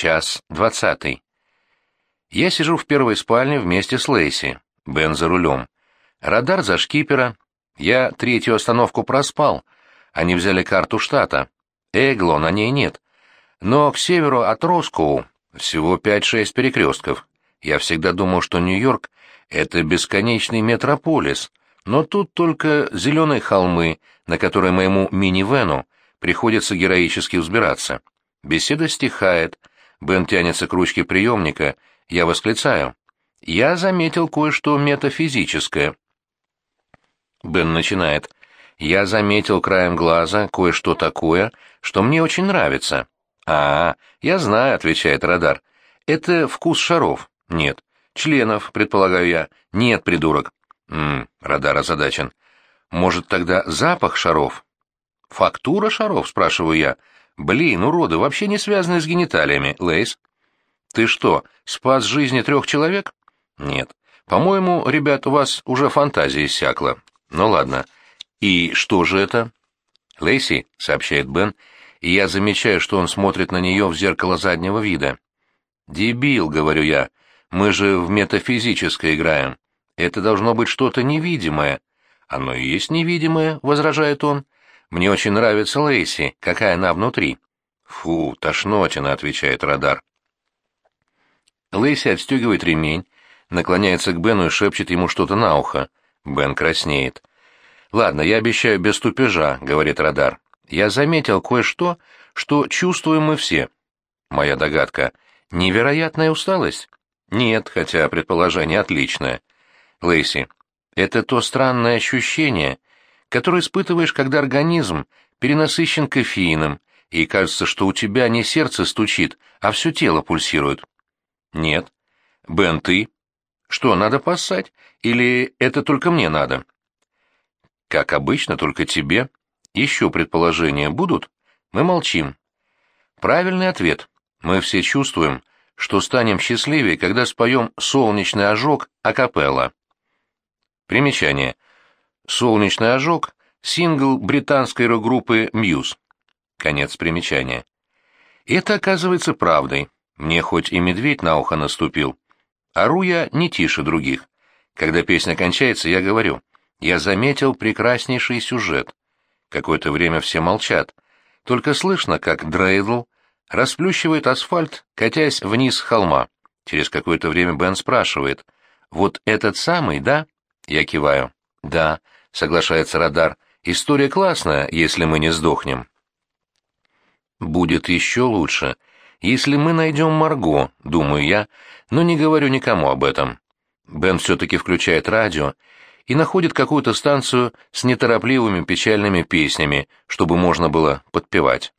Час двадцатый. Я сижу в первой спальне вместе с Лейси. Бен за рулем. Радар за шкипера. Я третью остановку проспал. Они взяли карту штата. Эгло на ней нет. Но к северу от Роскоу всего пять-шесть перекрестков. Я всегда думал, что Нью-Йорк — это бесконечный метрополис, но тут только зеленые холмы, на которые моему минивену приходится героически взбираться. Беседа стихает, Бен тянется к ручке приемника, я восклицаю. «Я заметил кое-что метафизическое». Бен начинает. «Я заметил краем глаза кое-что такое, что мне очень нравится». «А, я знаю», — отвечает радар. «Это вкус шаров». «Нет». «Членов», — предполагаю я. «Нет, придурок». «Ммм», — радар озадачен. «Может, тогда запах шаров?» «Фактура шаров?» — спрашиваю я. «Блин, уроды, вообще не связаны с гениталиями, Лейс». «Ты что, спас жизни трех человек?» «Нет. По-моему, ребят, у вас уже фантазия иссякла. Ну ладно. И что же это?» «Лейси», — сообщает Бен, и я замечаю, что он смотрит на нее в зеркало заднего вида. «Дебил», — говорю я, — «мы же в метафизическое играем. Это должно быть что-то невидимое». «Оно и есть невидимое», — возражает он. «Мне очень нравится Лейси, какая она внутри». «Фу, тошнотина», — отвечает радар. Лейси отстегивает ремень, наклоняется к Бену и шепчет ему что-то на ухо. Бен краснеет. «Ладно, я обещаю без тупежа», — говорит радар. «Я заметил кое-что, что чувствуем мы все». Моя догадка. «Невероятная усталость?» «Нет, хотя предположение отличное». Лейси. «Это то странное ощущение, которое испытываешь, когда организм перенасыщен кофеином, и кажется, что у тебя не сердце стучит, а все тело пульсирует». Нет. Бен, ты? Что, надо поссать? Или это только мне надо? Как обычно, только тебе. Еще предположения будут? Мы молчим. Правильный ответ. Мы все чувствуем, что станем счастливее, когда споем «Солнечный ожог» акапелла. Примечание. «Солнечный ожог» — сингл британской рок-группы Muse. Конец примечания. Это оказывается правдой. Мне хоть и медведь на ухо наступил. Ору я не тише других. Когда песня кончается, я говорю, я заметил прекраснейший сюжет. Какое-то время все молчат. Только слышно, как Дрейдл расплющивает асфальт, катясь вниз холма. Через какое-то время Бен спрашивает, «Вот этот самый, да?» Я киваю. «Да», — соглашается радар, — «история классная, если мы не сдохнем». «Будет еще лучше», если мы найдем Марго, думаю я, но не говорю никому об этом. Бен все-таки включает радио и находит какую-то станцию с неторопливыми печальными песнями, чтобы можно было подпевать.